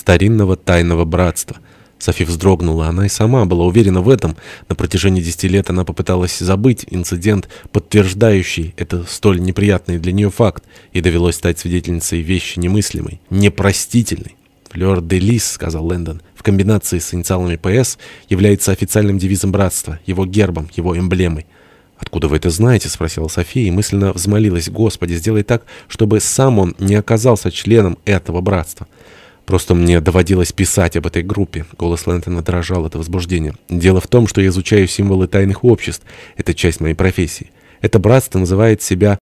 старинного тайного братства. Софи вздрогнула. Она и сама была уверена в этом. На протяжении десяти лет она попыталась забыть инцидент, подтверждающий это столь неприятный для нее факт, и довелось стать свидетельницей вещи немыслимой, непростительной. «Флёр де лис», — сказал Лэндон, — в комбинации с инициалами ПС является официальным девизом братства, его гербом, его эмблемой. «Откуда вы это знаете?» — спросила София и мысленно взмолилась. «Господи, сделай так, чтобы сам он не оказался членом этого братства». Просто мне доводилось писать об этой группе. Голос Лэнтона дрожал от возбуждения. Дело в том, что я изучаю символы тайных обществ. Это часть моей профессии. Это братство называет себя